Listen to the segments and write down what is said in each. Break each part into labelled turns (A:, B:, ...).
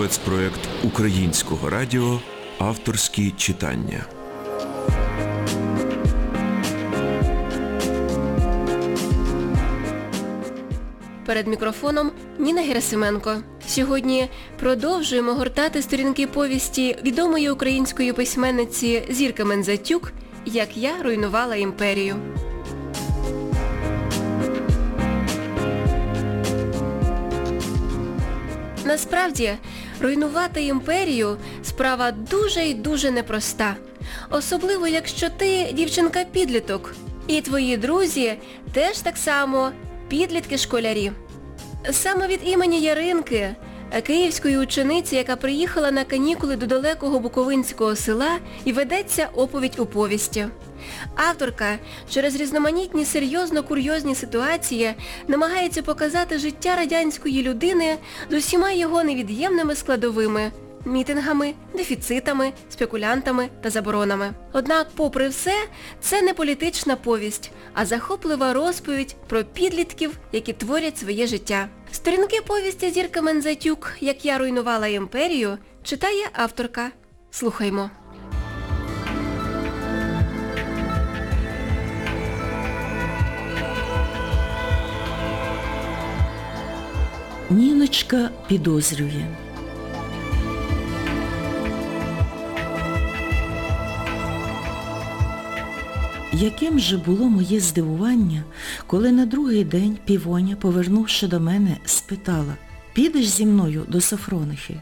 A: спецпроект Українського радіо Авторські читання.
B: Перед мікрофоном Ніна Герасименко. Сьогодні продовжуємо гортати сторінки повісті відомої української письменниці Зірка Мензатюк «Як я руйнувала імперію». Насправді, руйнувати імперію справа дуже і дуже непроста. Особливо, якщо ти дівчинка-підліток. І твої друзі теж так само підлітки-школярі. Саме від імені Яринки, київської учениці, яка приїхала на канікули до далекого буковинського села, і ведеться оповідь у повісті. Авторка через різноманітні серйозно-курйозні ситуації намагається показати життя радянської людини з усіма його невід'ємними складовими мітингами, дефіцитами, спекулянтами та заборонами. Однак, попри все, це не політична повість, а захоплива розповідь про підлітків, які творять своє життя. Сторінки повісті Зірка Мензатюк «Як я руйнувала імперію» читає авторка. Слухаймо.
C: Ніночка підозрює. Яким же було моє здивування, коли на другий день півоня, повернувши до мене, спитала, підеш зі мною до Сафронихи?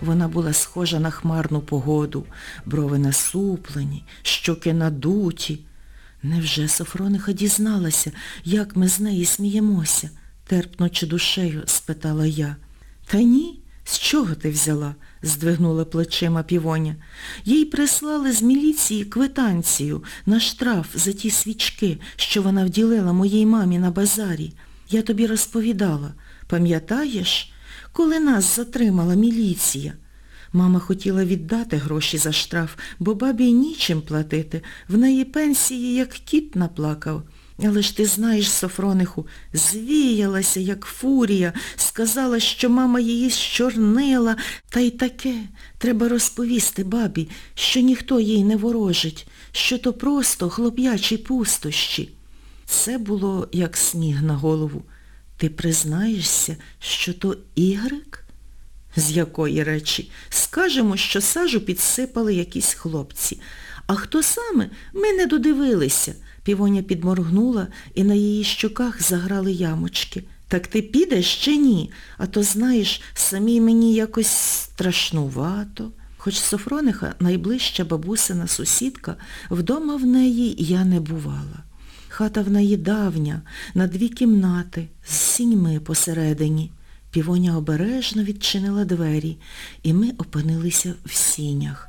C: Вона була схожа на хмарну погоду, брови насуплені, щоки надуті. Невже Софрониха дізналася, як ми з неї сміємося? Терпнучи душею, спитала я. Та ні, з чого ти взяла? здвигнула плечима півоня. Їй прислали з міліції квитанцію на штраф за ті свічки, що вона вділила моїй мамі на базарі. Я тобі розповідала, пам'ятаєш, коли нас затримала міліція? Мама хотіла віддати гроші за штраф, бо бабі нічим платити. В неї пенсії, як кіт наплакав. Але ж ти знаєш, Софрониху, звіялася, як фурія, сказала, що мама її щорнила, та й таке. Треба розповісти бабі, що ніхто їй не ворожить, що то просто хлоп'ячі пустощі. Це було, як сніг на голову. Ти признаєшся, що то ігрик? З якої речі? Скажемо, що сажу підсипали якісь хлопці. А хто саме, ми не додивилися. Півоня підморгнула і на її щоках заграли ямочки. Так ти підеш чи ні? А то, знаєш, самій мені якось страшнувато. Хоч Софрониха найближча бабусина сусідка, вдома в неї я не бувала. Хата в неї давня, на дві кімнати, з сіньми посередині. Півоня обережно відчинила двері, і ми опинилися в сінях.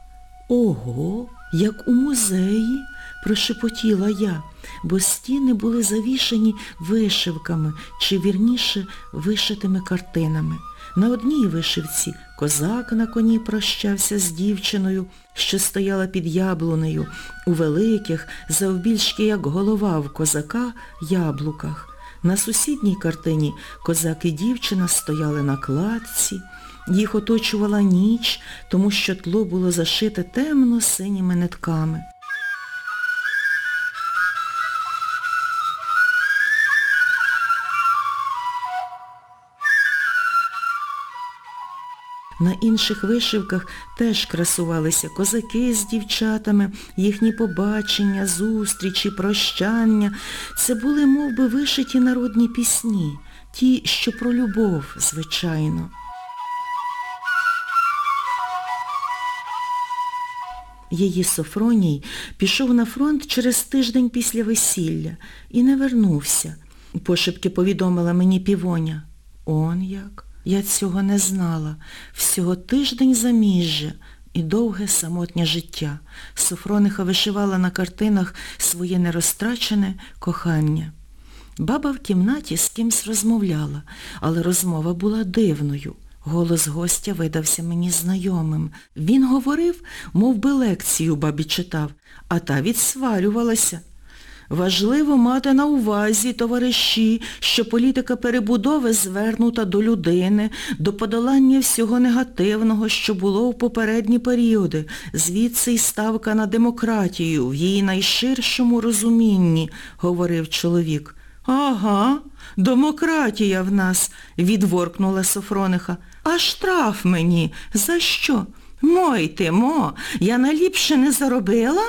C: Ого, як у музеї, прошепотіла я, бо стіни були завішані вишивками, чи вірніше вишитими картинами. На одній вишивці козак на коні прощався з дівчиною, що стояла під яблунею, у великих, завбільшки як голова в козака, яблуках. На сусідній картині козак і дівчина стояли на кладці. Їх оточувала ніч, тому що тло було зашите темно-синіми нитками. На інших вишивках теж красувалися козаки з дівчатами, їхні побачення, зустрічі, прощання. Це були мов би, вишиті народні пісні, ті, що про любов, звичайно. Її Софроній пішов на фронт через тиждень після весілля і не вернувся. Пошепки повідомила мені півоня. Он як? Я цього не знала. Всього тиждень заміжжя і довге самотнє життя. Софрониха вишивала на картинах своє нерозтрачене кохання. Баба в кімнаті з кимсь розмовляла, але розмова була дивною. Голос гостя видався мені знайомим. Він говорив, мов би лекцію бабі читав, а та відсварювалася. Важливо мати на увазі, товариші, що політика перебудови звернута до людини, до подолання всього негативного, що було в попередні періоди, звідси й ставка на демократію в її найширшому розумінні, говорив чоловік. Ага, демократія в нас, відворкнула Софрониха. А штраф мені? За що? Мой ти, мо, я наліпше не заробила?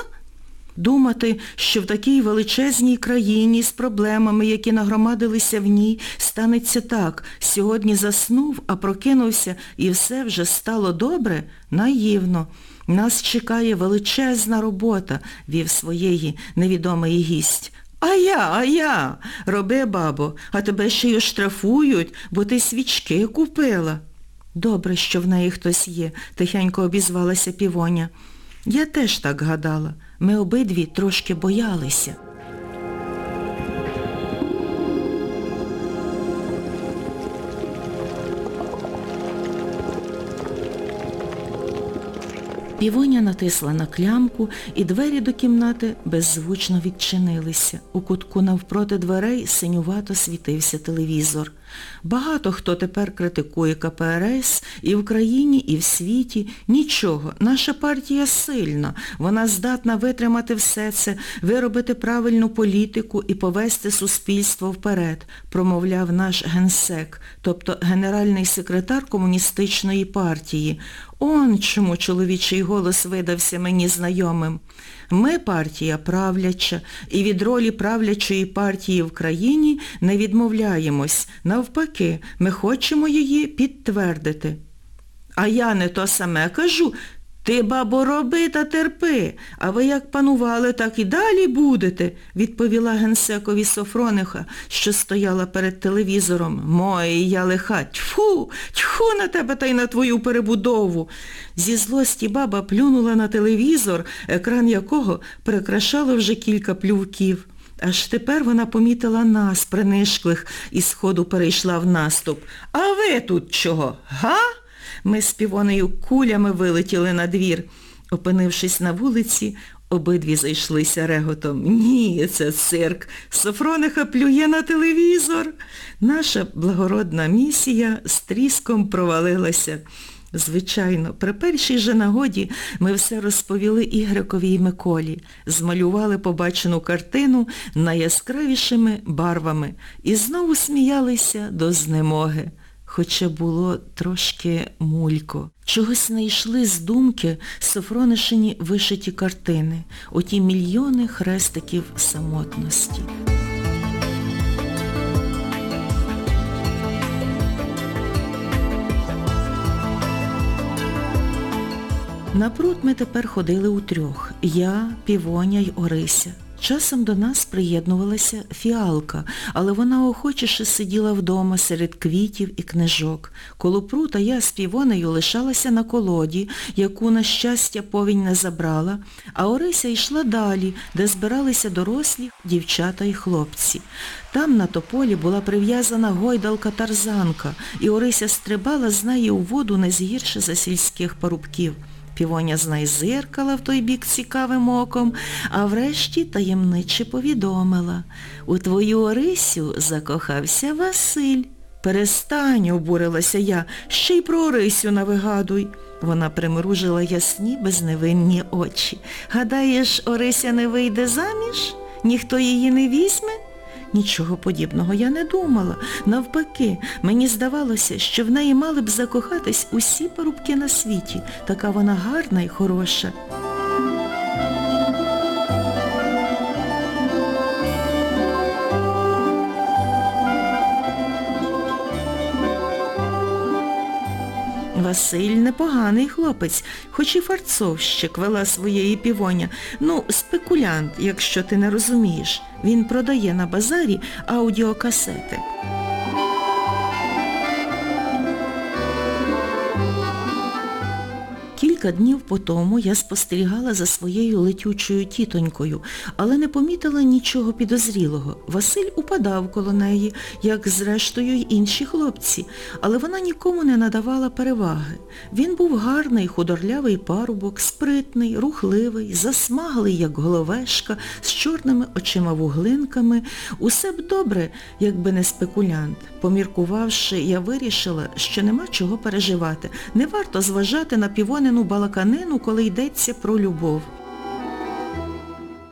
C: Думати, що в такій величезній країні з проблемами, які нагромадилися в ній, станеться так. Сьогодні заснув, а прокинувся і все вже стало добре? Наївно. Нас чекає величезна робота, вів своєї невідомий гість. А я, а я, роби, бабо, а тебе ще й оштрафують, бо ти свічки купила. Добре, що в неї хтось є, тихенько обізвалася півоня. Я теж так гадала. Ми обидві трошки боялися. Півоня натисла на клямку, і двері до кімнати беззвучно відчинилися. У кутку навпроти дверей синювато світився телевізор. Багато хто тепер критикує КПРС і в країні, і в світі. Нічого, наша партія сильна, вона здатна витримати все це, виробити правильну політику і повести суспільство вперед, промовляв наш генсек, тобто генеральний секретар комуністичної партії. Он чому чоловічий голос видався мені знайомим. Ми партія правляча, і від ролі правлячої партії в країні не відмовляємось. Навпаки, ми хочемо її підтвердити. А я не то саме кажу. Ти, бабо, роби та терпи, а ви як панували, так і далі будете, відповіла генсекові Софрониха, що стояла перед телевізором. Мої я лиха, тьфу, тьфу на тебе та й на твою перебудову. Зі злості баба плюнула на телевізор, екран якого прикрашало вже кілька плювків. Аж тепер вона помітила нас, принишклих, і сходу перейшла в наступ. А ви тут чого, га? Ми з півонею кулями вилетіли на двір. Опинившись на вулиці, обидві зайшлися реготом. Ні, це цирк. Софрониха плює на телевізор. Наша благородна місія з тріском провалилася. Звичайно, при першій же нагоді ми все розповіли Ігрикові й Миколі, змалювали побачену картину найяскравішими барвами і знову сміялися до знемоги хоча було трошки мулько. Чогось не йшли з думки Софронишині вишиті картини, оті мільйони хрестиків самотності. На пруд ми тепер ходили утрьох. Я, Півоня й Орися. Часом до нас приєднувалася фіалка, але вона охочіше сиділа вдома серед квітів і книжок. Коло прута я з півонею лишалася на колоді, яку, на щастя, повінь не забрала, а Орися йшла далі, де збиралися дорослі дівчата і хлопці. Там на тополі була прив'язана гойдалка-тарзанка, і Орися стрибала з неї у воду не згірше за сільських парубків. Півоня знайзиркала в той бік цікавим оком, а врешті таємниче повідомила. У твою Орисю закохався Василь. Перестань, обурилася я, ще й про Орисю навигадуй. Вона примружила ясні безневинні очі. Гадаєш, Орися не вийде заміж? Ніхто її не візьме? Нічого подібного я не думала. Навпаки, мені здавалося, що в неї мали б закохатись усі парубки на світі. Така вона гарна і хороша. Василь непоганий хлопець, хоч і фарцовщик вела своєї півоня. Ну, спекулянт, якщо ти не розумієш. Він продає на базарі аудіокасети. Кілька днів по тому я спостерігала за своєю летючою тітонькою, але не помітила нічого підозрілого. Василь упадав коло неї, як зрештою й інші хлопці, але вона нікому не надавала переваги. Він був гарний, худорлявий парубок, спритний, рухливий, засмаглий, як головешка, з чорними очима-вуглинками. Усе б добре, якби не спекулянт. Поміркувавши, я вирішила, що нема чого переживати. Не варто зважати на півонину балаканину, коли йдеться про любов.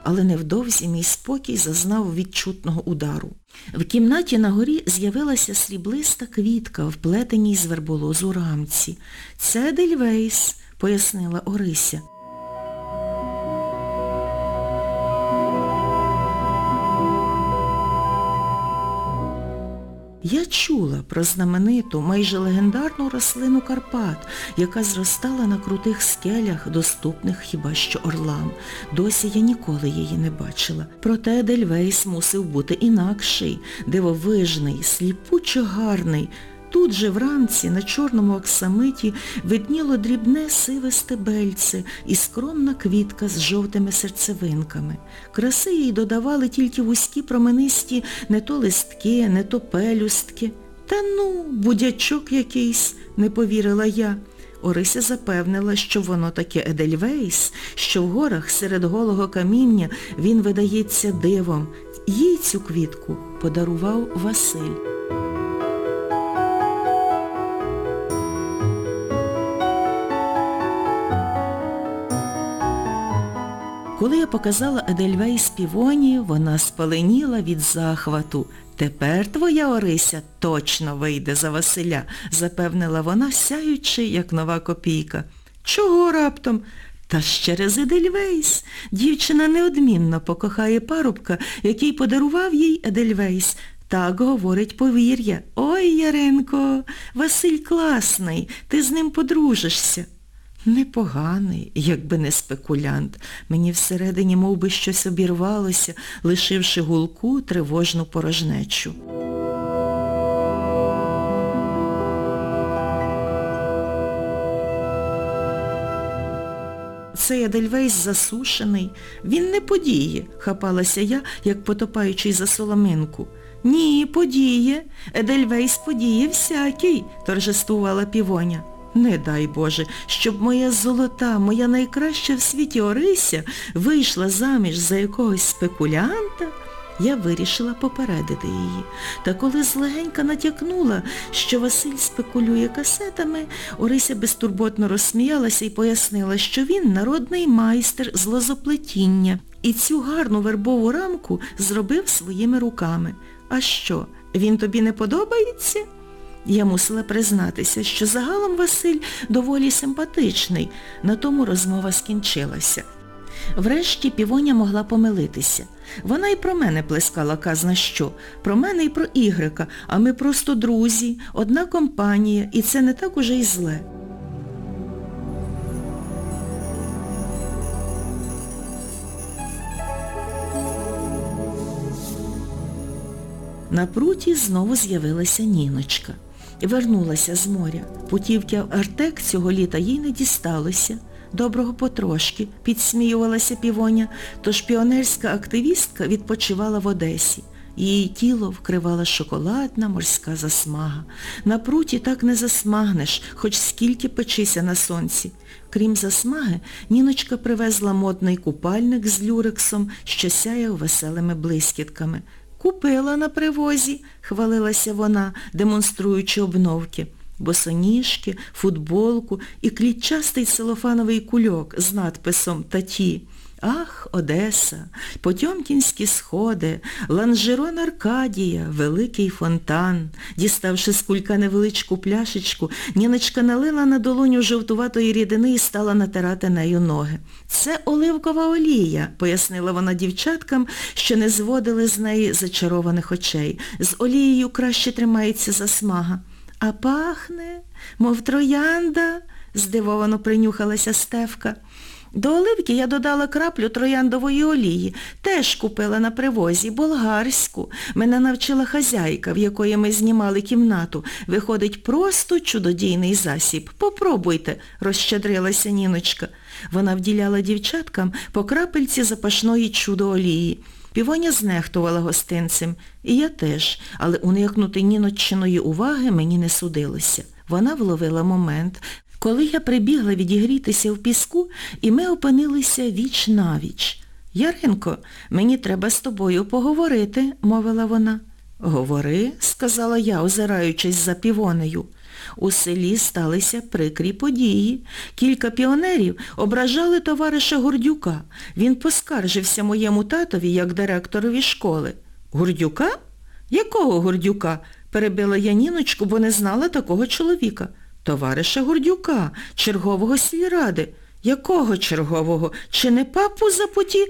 C: Але невдовзі мій спокій зазнав відчутного удару. В кімнаті на горі з'явилася сріблиста квітка, вплетеній з верболозу рамці. Це Дельвейс, пояснила Орися. Я чула про знамениту, майже легендарну рослину Карпат, яка зростала на крутих скелях, доступних хіба що орлам. Досі я ніколи її не бачила. Проте Дельвейс мусив бути інакший, дивовижний, сліпучо гарний. Тут же в рамці на чорному оксамиті видніло дрібне сиве стебельце і скромна квітка з жовтими серцевинками. Краси їй додавали тільки вузькі променисті не то листки, не то пелюстки. Та ну, будячок якийсь, не повірила я. Орися запевнила, що воно таке Едельвейс, що в горах серед голого каміння він видається дивом. Їй цю квітку подарував Василь. Коли я показала Едельвейс півоні, вона спаленіла від захвату. Тепер твоя Орися точно вийде за Василя, запевнила вона, сяючи, як нова копійка. Чого раптом? Та ж через Едельвейс. Дівчина неодмінно покохає парубка, який подарував їй Едельвейс. Так говорить повір'я. Ой, Яренко, Василь класний, ти з ним подружишся. Непоганий, якби не спекулянт. Мені всередині мов би, щось обірвалося, лишивши гулку тривожну порожнечу. Цей Едельвейс засушений. Він не подіє, хапалася я, як потопаючий за соломинку. Ні, подіє. Едельвейс подіє всякий, торжествувала півоня. Не дай Боже, щоб моя золота, моя найкраща в світі Орися вийшла заміж за якогось спекулянта. Я вирішила попередити її. Та коли злегенька натякнула, що Василь спекулює касетами, Орися безтурботно розсміялася і пояснила, що він народний майстер з лозоплетіння і цю гарну вербову рамку зробив своїми руками. А що, він тобі не подобається? Я мусила признатися, що загалом Василь доволі симпатичний. На тому розмова скінчилася. Врешті півоня могла помилитися. Вона і про мене плескала казна що. Про мене і про Ігрика, а ми просто друзі, одна компанія, і це не так уже й зле. На пруті знову з'явилася Ніночка. Вернулася з моря. Путівки Артек цього літа їй не дісталося. Доброго потрошки, підсміювалася півоня, тож піонерська активістка відпочивала в Одесі. Її тіло вкривала шоколадна морська засмага. На пруті так не засмагнеш, хоч скільки печися на сонці. Крім засмаги, Ніночка привезла модний купальник з люрексом, що сяяв веселими блискітками. Купила на привозі, хвалилася вона, демонструючи обновки. Босоніжки, футболку і клітчастий целофановий кульок з надписом Таті. Ах, Одеса, Потьомкінські сходи, ланжерон Аркадія, великий фонтан. Діставши з кулька невеличку пляшечку, Ніночка налила на долоню жовтуватої рідини і стала натирати нею ноги. Це оливкова олія, пояснила вона дівчаткам, що не зводили з неї зачарованих очей. З олією краще тримається засмага. А пахне, мов троянда, здивовано принюхалася Стевка. До оливки я додала краплю трояндової олії. Теж купила на привозі, болгарську. Мене навчила хазяйка, в якої ми знімали кімнату. Виходить просто чудодійний засіб. Попробуйте, розщедрилася Ніночка. Вона вділяла дівчаткам по крапельці запашної чудо-олії. Півоня знехтувала гостинцем. І я теж, але уникнути Ніноччиної уваги мені не судилося. Вона вловила момент, коли я прибігла відігрітися в піску, і ми опинилися віч навіч. Яринко, мені треба з тобою поговорити, мовила вона. Говори, сказала я, озираючись за півонею. У селі сталися прикрі події. Кілька піонерів ображали товариша Гордюка. Він поскаржився моєму татові як директорові школи. Гордюка? Якого Гордюка? перебила я Ніночку, бо не знала такого чоловіка. Товариша Гордюка, чергового сільради. Якого чергового? Чи не папу запоті?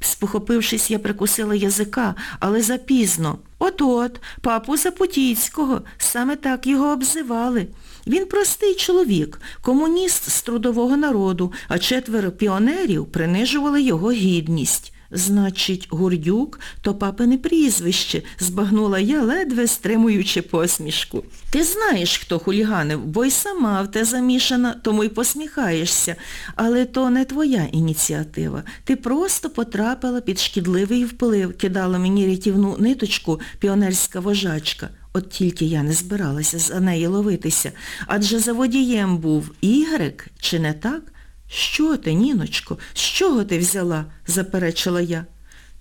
C: Спохопившись, я прикусила язика, але запізно. От-от, папу Запотіцького, саме так його обзивали. Він простий чоловік, комуніст з трудового народу, а четверо піонерів принижували його гідність. Значить, Гурдюк то папине прізвище, збагнула я, ледве стримуючи посмішку. Ти знаєш, хто хуліганив, бо й сама в те замішана, тому й посміхаєшся. Але то не твоя ініціатива. Ти просто потрапила під шкідливий вплив, кидала мені рятівну ниточку піонерська вожачка. От тільки я не збиралася за неї ловитися. Адже за водієм був Ігрек, чи не так? Що ти, Ніночко, з чого ти взяла? заперечила я.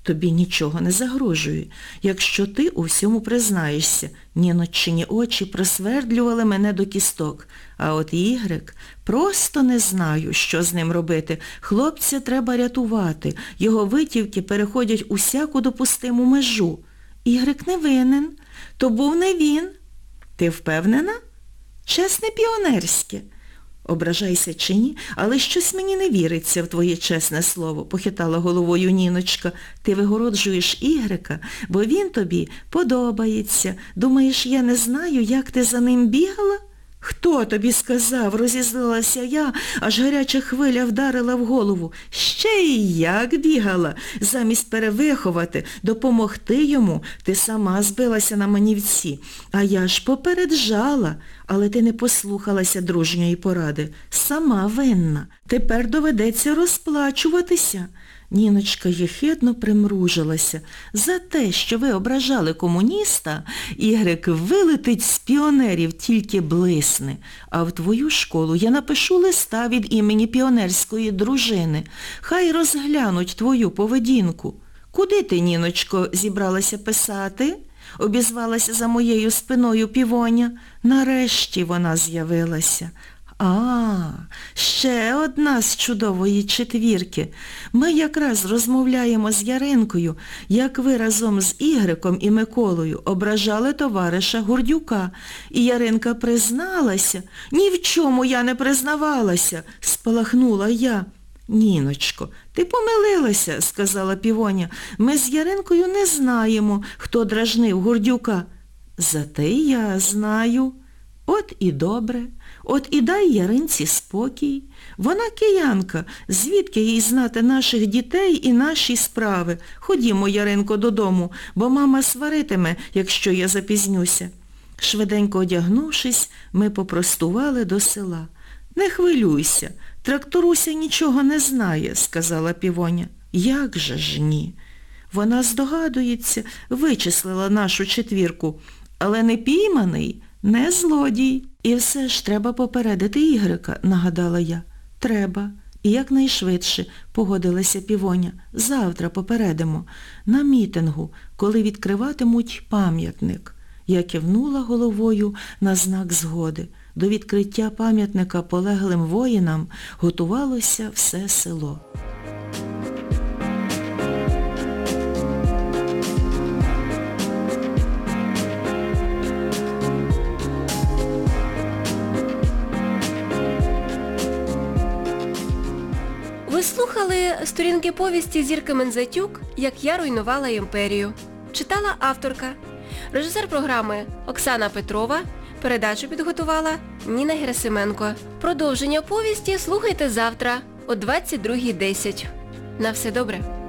C: Тобі нічого не загрожує, якщо ти у всьому признаєшся. Ніночині очі просвердлювали мене до кісток. А от Ігрек, просто не знаю, що з ним робити. Хлопця треба рятувати. Його витівки переходять усяку допустиму межу. Ігрек не винен. То був не він. Ти впевнена? Чесне піонерське. Ображайся чи ні, але щось мені не віриться в твоє чесне слово, похитала головою Ніночка. Ти вигороджуєш Ігрека, бо він тобі подобається. Думаєш, я не знаю, як ти за ним бігала? Хто тобі сказав? розізлилася я, аж гаряча хвиля вдарила в голову. Ще й як бігала. Замість перевиховати, допомогти йому, ти сама збилася на манівці. А я ж попереджала, але ти не послухалася дружньої поради. Сама винна. Тепер доведеться розплачуватися. Ніночка єхидно примружилася. За те, що ви ображали комуніста, Ігрек вилетить з піонерів, тільки блисне. А в твою школу я напишу листа від імені піонерської дружини. Хай розглянуть твою поведінку. Куди ти, Ніночко, зібралася писати? Обізвалася за моєю спиною півоня. Нарешті вона з'явилася. А, ще одна з чудової четвірки. Ми якраз розмовляємо з Яринкою, як ви разом з Ігриком і Миколою ображали товариша Гурдюка. І Яринка призналася. Ні в чому я не признавалася, спалахнула я. Ніночко, ти помилилася, сказала півоня. Ми з Яринкою не знаємо, хто дражнив Гурдюка. Зате я знаю. От і добре. От і дай Яринці спокій. Вона киянка, звідки їй знати наших дітей і наші справи. Ходімо, Яринко, додому, бо мама сваритиме, якщо я запізнюся. Швиденько одягнувшись, ми попростували до села. Не хвилюйся, тракторуся нічого не знає, сказала півоня. Як же ж ні? Вона здогадується, вичислила нашу четвірку, але не пійманий, не злодій. І все ж треба попередити Ігрика, нагадала я. Треба. І якнайшвидше погодилася півоня. Завтра попередимо. На мітингу, коли відкриватимуть пам'ятник. Я кивнула головою на знак згоди. До відкриття пам'ятника полеглим воїнам готувалося все село.
B: Сторінки повісті Зірки Мензатюк «Як я руйнувала імперію». Читала авторка. Режисер програми Оксана Петрова. Передачу підготувала Ніна Герасименко. Продовження повісті слухайте завтра о о 22.10. На все добре.